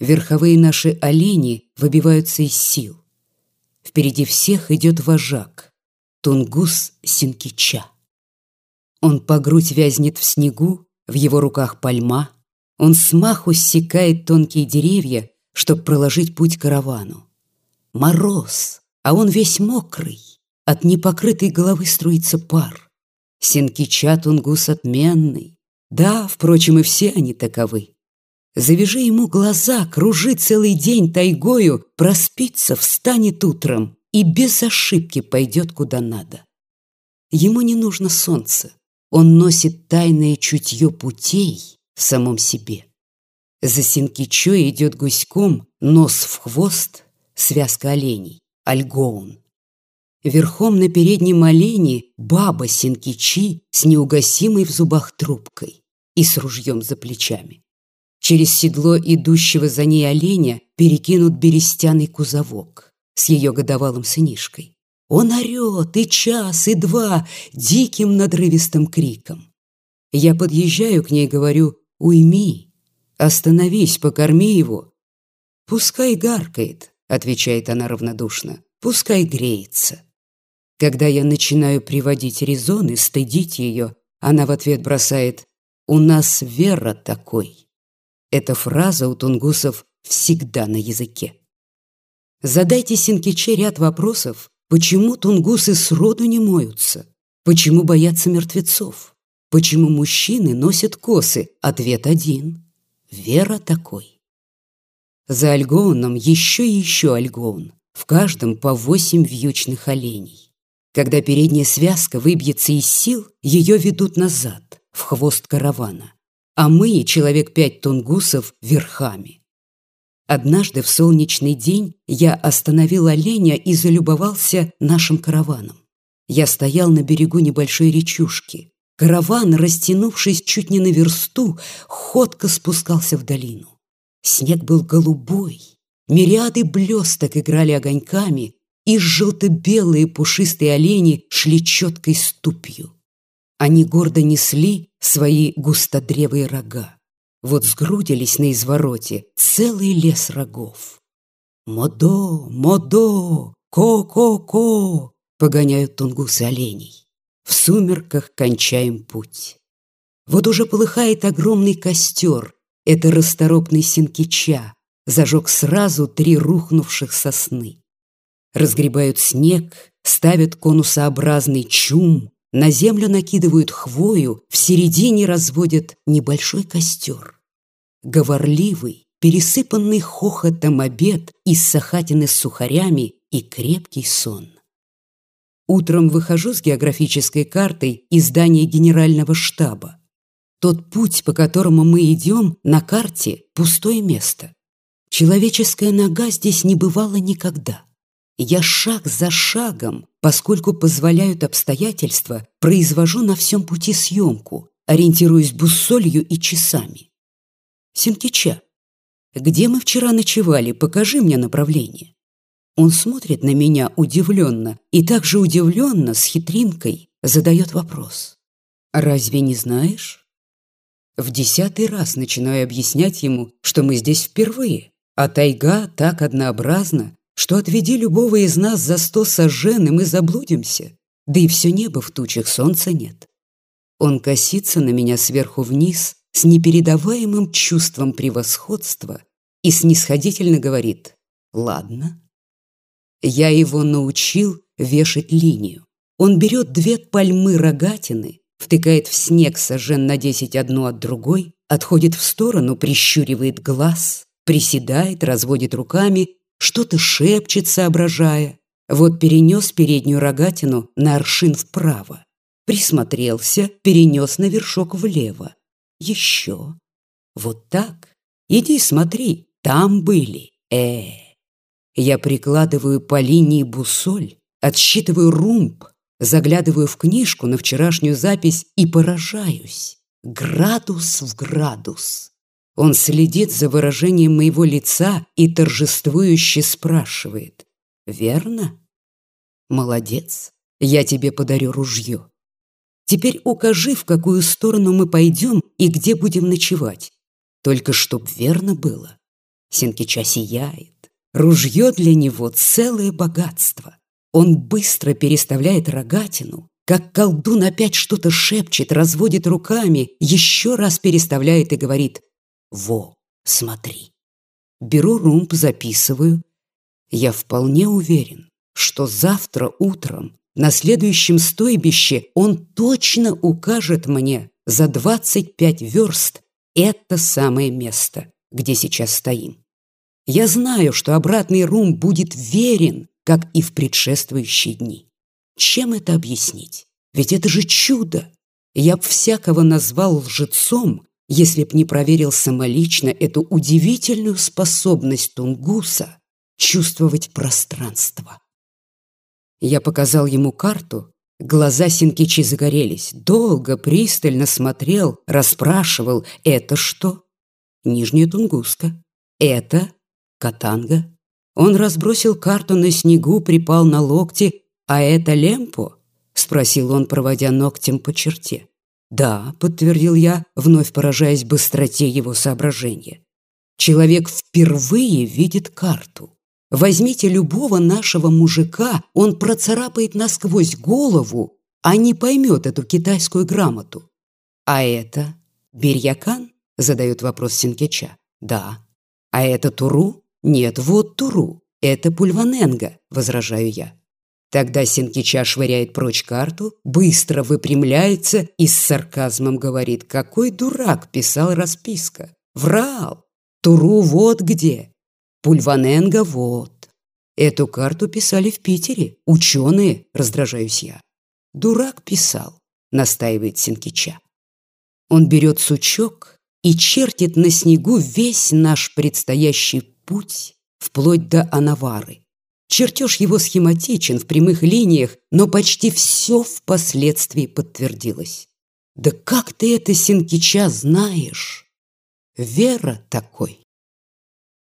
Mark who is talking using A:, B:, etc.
A: Верховые наши олени выбиваются из сил. Впереди всех идет вожак, Тунгус Синкича. Он по грудь вязнет в снегу, в его руках пальма. Он смаху ссекает тонкие деревья, чтоб проложить путь каравану. Мороз, а он весь мокрый, от непокрытой головы струится пар. Синкича Тунгус отменный, да, впрочем, и все они таковы. Завяжи ему глаза, кружи целый день тайгою, проспится, встанет утром и без ошибки пойдет куда надо. Ему не нужно солнце, он носит тайное чутье путей в самом себе. За Синкичой идет гуськом, нос в хвост, связка оленей, альгоун. Верхом на переднем олене баба Синкичи с неугасимой в зубах трубкой и с ружьем за плечами. Через седло идущего за ней оленя перекинут берестяный кузовок с ее годовалым сынишкой. Он орет и час, и два диким надрывистым криком. Я подъезжаю к ней, говорю, уйми, остановись, покорми его. Пускай гаркает, отвечает она равнодушно, пускай греется. Когда я начинаю приводить резоны, стыдить ее, она в ответ бросает «У нас вера такой». Эта фраза у тунгусов всегда на языке. Задайте Синкиче ряд вопросов, почему тунгусы сроду не моются, почему боятся мертвецов, почему мужчины носят косы, ответ один – вера такой. За альгоуном еще и еще альгоун, в каждом по восемь вьючных оленей. Когда передняя связка выбьется из сил, ее ведут назад, в хвост каравана а мы, человек пять тунгусов, верхами. Однажды в солнечный день я остановил оленя и залюбовался нашим караваном. Я стоял на берегу небольшой речушки. Караван, растянувшись чуть не на версту, ходко спускался в долину. Снег был голубой, мириады блесток играли огоньками, и желто-белые пушистые олени шли четкой ступью. Они гордо несли свои густодревые рога. Вот сгрудились на извороте целый лес рогов. «Модо! Модо! Ко-ко-ко!» Погоняют тунгусы оленей. В сумерках кончаем путь. Вот уже полыхает огромный костер. Это расторопный синкича. Зажег сразу три рухнувших сосны. Разгребают снег, ставят конусообразный чум, на землю накидывают хвою, в середине разводят небольшой костер. Говорливый, пересыпанный хохотом обед из сахатины с сухарями и крепкий сон. Утром выхожу с географической картой из здания генерального штаба. Тот путь, по которому мы идем, на карте – пустое место. Человеческая нога здесь не бывала никогда. Я шаг за шагом, поскольку позволяют обстоятельства, произвожу на всем пути съемку, ориентируясь буссолью и часами. Синкича, где мы вчера ночевали, покажи мне направление. Он смотрит на меня удивленно и также удивленно, с хитринкой, задает вопрос. «Разве не знаешь?» В десятый раз начинаю объяснять ему, что мы здесь впервые, а тайга так однообразна, что отведи любого из нас за сто сожжен, и мы заблудимся, да и все небо в тучах, солнца нет. Он косится на меня сверху вниз с непередаваемым чувством превосходства и снисходительно говорит «Ладно». Я его научил вешать линию. Он берет две пальмы рогатины, втыкает в снег сожжен на десять одну от другой, отходит в сторону, прищуривает глаз, приседает, разводит руками что-то шепчет, соображая. Вот перенес переднюю рогатину на аршин вправо. Присмотрелся, перенес на вершок влево. Еще. Вот так. Иди смотри, там были. э Я прикладываю по линии бусоль, отсчитываю румб, заглядываю в книжку на вчерашнюю запись и поражаюсь. Градус в градус. Он следит за выражением моего лица и торжествующе спрашивает. «Верно? Молодец, я тебе подарю ружье. Теперь укажи, в какую сторону мы пойдем и где будем ночевать. Только чтоб верно было. Синкича сияет. Ружье для него целое богатство. Он быстро переставляет рогатину, как колдун опять что-то шепчет, разводит руками, еще раз переставляет и говорит «Во, смотри». Беру румб, записываю. Я вполне уверен, что завтра утром на следующем стойбище он точно укажет мне за 25 верст это самое место, где сейчас стоим. Я знаю, что обратный рум будет верен, как и в предшествующие дни. Чем это объяснить? Ведь это же чудо! Я б всякого назвал лжецом, если б не проверил самолично эту удивительную способность Тунгуса чувствовать пространство. Я показал ему карту, глаза Синкичи загорелись. Долго, пристально смотрел, расспрашивал, это что? Нижняя Тунгуска. Это Катанга. Он разбросил карту на снегу, припал на локти. А это Лемпо? Спросил он, проводя ногтем по черте. «Да», — подтвердил я, вновь поражаясь быстроте его соображения. «Человек впервые видит карту. Возьмите любого нашего мужика, он процарапает насквозь голову, а не поймет эту китайскую грамоту. А это Бирьякан? Задает вопрос Синкеча. Да. А это Туру? Нет, вот Туру. Это Пульваненга, возражаю я. Тогда Синкича швыряет прочь карту, быстро выпрямляется и с сарказмом говорит, какой дурак писал расписка. Врал. Туру вот где. Пульваненга вот. Эту карту писали в Питере. Ученые, раздражаюсь я. Дурак писал, настаивает Синкича. Он берет сучок и чертит на снегу весь наш предстоящий путь вплоть до Анавары. Чертеж его схематичен в прямых линиях, но почти все впоследствии подтвердилось. Да как ты это, Синкича, знаешь? Вера такой.